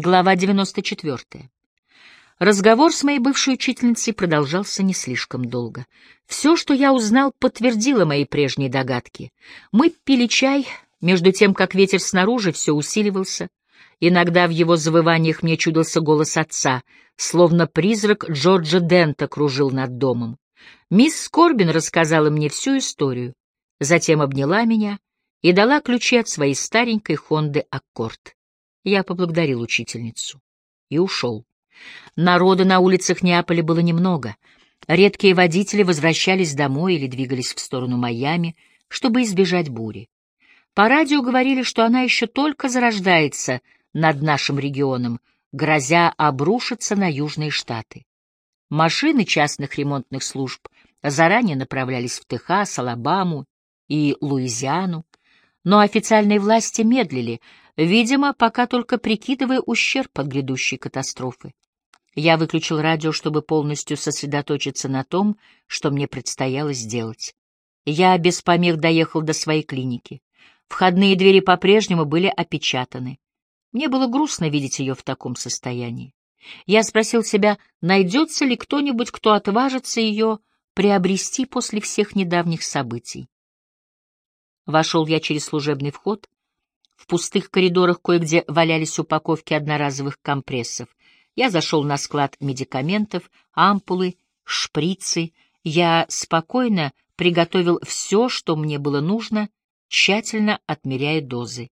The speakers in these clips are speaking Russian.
Глава 94. Разговор с моей бывшей учительницей продолжался не слишком долго. Все, что я узнал, подтвердило мои прежние догадки. Мы пили чай, между тем, как ветер снаружи все усиливался. Иногда в его завываниях мне чудился голос отца, словно призрак Джорджа Дента кружил над домом. Мисс Скорбин рассказала мне всю историю, затем обняла меня и дала ключи от своей старенькой Хонды Аккорд. Я поблагодарил учительницу и ушел. Народа на улицах Неаполя было немного. Редкие водители возвращались домой или двигались в сторону Майами, чтобы избежать бури. По радио говорили, что она еще только зарождается над нашим регионом, грозя обрушиться на южные штаты. Машины частных ремонтных служб заранее направлялись в Техас, Алабаму и Луизиану, но официальные власти медлили, видимо, пока только прикидывая ущерб от грядущей катастрофы. Я выключил радио, чтобы полностью сосредоточиться на том, что мне предстояло сделать. Я без помех доехал до своей клиники. Входные двери по-прежнему были опечатаны. Мне было грустно видеть ее в таком состоянии. Я спросил себя, найдется ли кто-нибудь, кто отважится ее приобрести после всех недавних событий. Вошел я через служебный вход, в пустых коридорах кое-где валялись упаковки одноразовых компрессов. Я зашел на склад медикаментов, ампулы, шприцы. Я спокойно приготовил все, что мне было нужно, тщательно отмеряя дозы.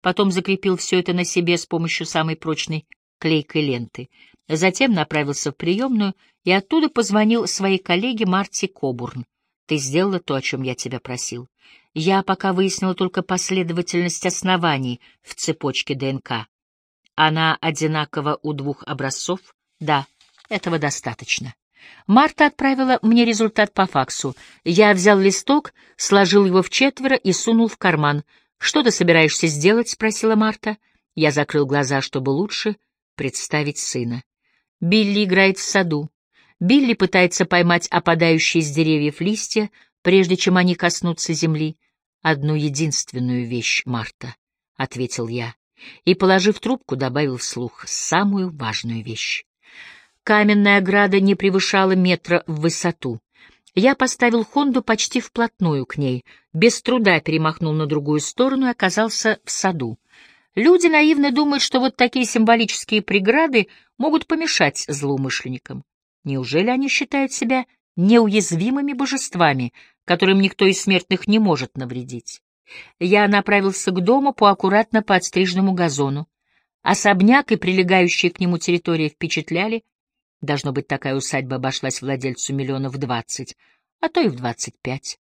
Потом закрепил все это на себе с помощью самой прочной клейкой ленты. Затем направился в приемную и оттуда позвонил своей коллеге Марти Кобурн. «Ты сделала то, о чем я тебя просил. Я пока выяснила только последовательность оснований в цепочке ДНК. Она одинакова у двух образцов? Да, этого достаточно. Марта отправила мне результат по факсу. Я взял листок, сложил его в четверо и сунул в карман. «Что ты собираешься сделать?» — спросила Марта. Я закрыл глаза, чтобы лучше представить сына. Билли играет в саду. Билли пытается поймать опадающие с деревьев листья, прежде чем они коснутся земли. «Одну единственную вещь, Марта», — ответил я, и, положив трубку, добавил вслух самую важную вещь. Каменная ограда не превышала метра в высоту. Я поставил Хонду почти вплотную к ней, без труда перемахнул на другую сторону и оказался в саду. Люди наивно думают, что вот такие символические преграды могут помешать злоумышленникам. Неужели они считают себя неуязвимыми божествами, которым никто из смертных не может навредить. Я направился к дому по аккуратно подстриженному газону. Особняк и прилегающая к нему территория впечатляли. Должно быть, такая усадьба обошлась владельцу миллионов двадцать, а то и в двадцать пять.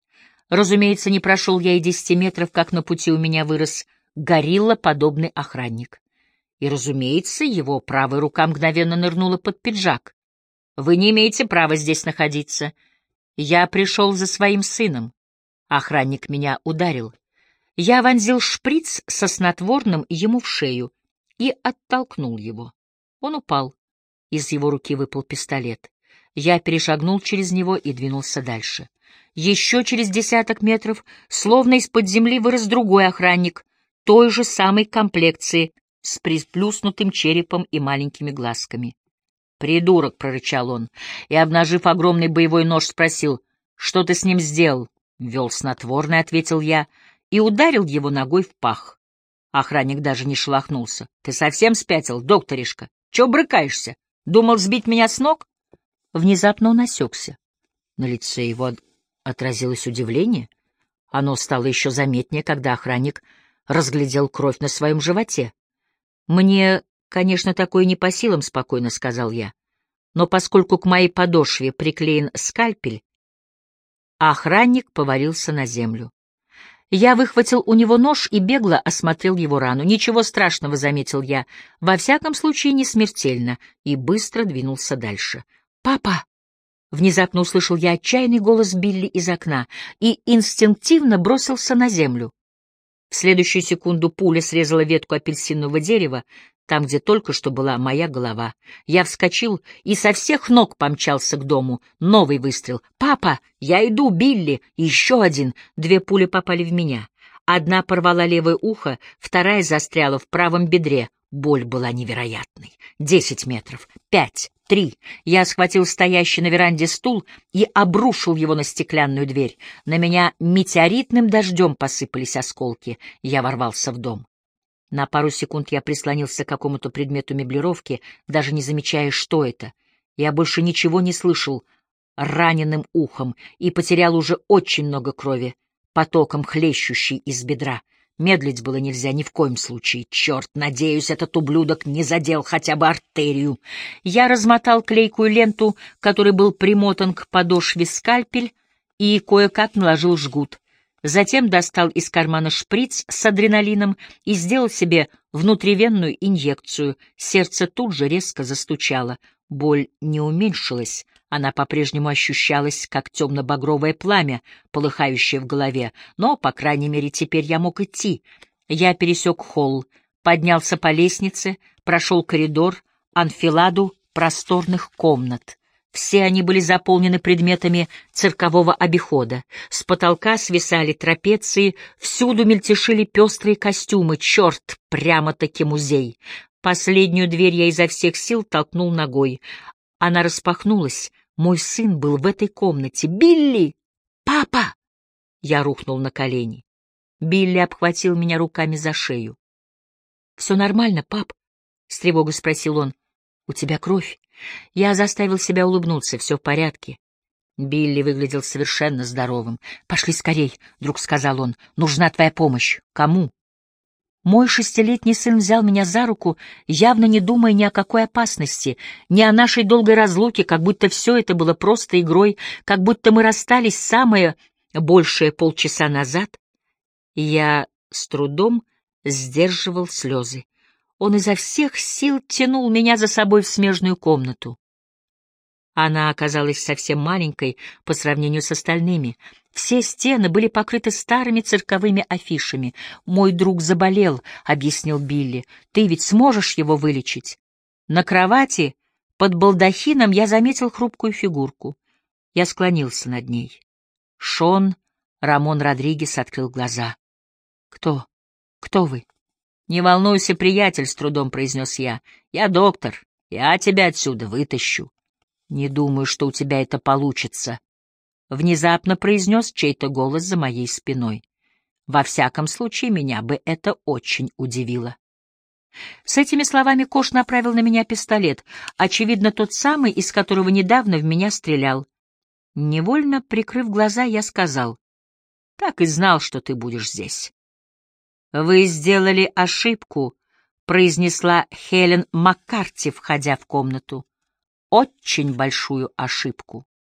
Разумеется, не прошел я и десяти метров, как на пути у меня вырос горилла, подобный охранник. И, разумеется, его правая рука мгновенно нырнула под пиджак. «Вы не имеете права здесь находиться», я пришел за своим сыном. Охранник меня ударил. Я вонзил шприц со снотворным ему в шею и оттолкнул его. Он упал. Из его руки выпал пистолет. Я перешагнул через него и двинулся дальше. Еще через десяток метров, словно из-под земли, вырос другой охранник, той же самой комплекции, с приплюснутым черепом и маленькими глазками. «Придурок!» — прорычал он, и, обнажив огромный боевой нож, спросил, «Что ты с ним сделал?» «Вел снотворный», — ответил я, и ударил его ногой в пах. Охранник даже не шелохнулся. «Ты совсем спятил, докторишка? Чего брыкаешься? Думал сбить меня с ног?» Внезапно он осекся. На лице его отразилось удивление. Оно стало еще заметнее, когда охранник разглядел кровь на своем животе. Мне «Конечно, такое не по силам», — спокойно сказал я. «Но поскольку к моей подошве приклеен скальпель...» Охранник повалился на землю. Я выхватил у него нож и бегло осмотрел его рану. «Ничего страшного», — заметил я, — «во всяком случае не смертельно», и быстро двинулся дальше. «Папа!» Внезапно услышал я отчаянный голос Билли из окна и инстинктивно бросился на землю. В следующую секунду пуля срезала ветку апельсинового дерева, там, где только что была моя голова. Я вскочил и со всех ног помчался к дому. Новый выстрел. «Папа! Я иду, Билли!» Еще один. Две пули попали в меня. Одна порвала левое ухо, вторая застряла в правом бедре. Боль была невероятной. Десять метров, пять, три. Я схватил стоящий на веранде стул и обрушил его на стеклянную дверь. На меня метеоритным дождем посыпались осколки. Я ворвался в дом. На пару секунд я прислонился к какому-то предмету меблировки, даже не замечая, что это. Я больше ничего не слышал раненым ухом и потерял уже очень много крови, потоком хлещущей из бедра. Медлить было нельзя ни в коем случае. Черт, надеюсь, этот ублюдок не задел хотя бы артерию. Я размотал клейкую ленту, который был примотан к подошве скальпель, и кое-как наложил жгут. Затем достал из кармана шприц с адреналином и сделал себе внутривенную инъекцию. Сердце тут же резко застучало. Боль не уменьшилась, она по-прежнему ощущалась, как темно-багровое пламя, полыхающее в голове, но, по крайней мере, теперь я мог идти. Я пересек холл, поднялся по лестнице, прошел коридор, анфиладу просторных комнат. Все они были заполнены предметами циркового обихода. С потолка свисали трапеции, всюду мельтешили пестрые костюмы. Черт, прямо-таки музей. Последнюю дверь я изо всех сил толкнул ногой. Она распахнулась, мой сын был в этой комнате. «Билли! Папа!» Я рухнул на колени. Билли обхватил меня руками за шею. «Все нормально, пап?» — с тревогой спросил он. «У тебя кровь?» Я заставил себя улыбнуться. «Все в порядке». Билли выглядел совершенно здоровым. «Пошли скорей», — вдруг сказал он. «Нужна твоя помощь». «Кому?» Мой шестилетний сын взял меня за руку, явно не думая ни о какой опасности, ни о нашей долгой разлуке, как будто все это было просто игрой, как будто мы расстались самое большее полчаса назад. Я с трудом сдерживал слезы. Он изо всех сил тянул меня за собой в смежную комнату. Она оказалась совсем маленькой по сравнению с остальными. Все стены были покрыты старыми цирковыми афишами. «Мой друг заболел», — объяснил Билли. «Ты ведь сможешь его вылечить?» На кровати под балдахином я заметил хрупкую фигурку. Я склонился над ней. Шон Рамон Родригес открыл глаза. «Кто? Кто вы?» «Не волнуйся, приятель», — с трудом произнес я. «Я доктор. Я тебя отсюда вытащу». «Не думаю, что у тебя это получится», — внезапно произнес чей-то голос за моей спиной. Во всяком случае, меня бы это очень удивило. С этими словами Кош направил на меня пистолет, очевидно, тот самый, из которого недавно в меня стрелял. Невольно прикрыв глаза, я сказал, «Так и знал, что ты будешь здесь». «Вы сделали ошибку», — произнесла Хелен Маккарти, входя в комнату очень большую ошибку.